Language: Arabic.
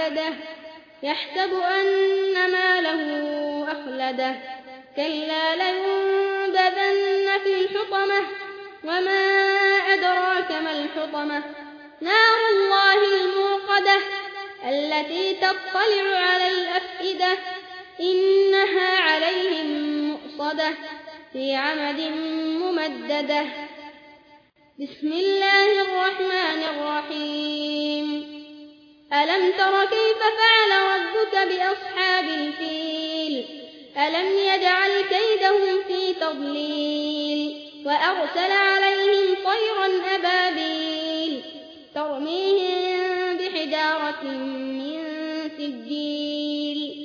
وعدده يحسب أن ماله أخلده. كلا لينبذن في الحطمة. وما أدراك ما الحطمة. نار الله الموقدة التي تطلع على الأفئدة. إنها عليهم مؤصدة في عمد ممددة. بسم الله الرحمن ألم تر كيف فعل ربك بأصحاب الفيل ألم يجعل كيدهم في تضليل وأرسل عليهم طيرا أبابيل ترميهم بحجارة من سجيل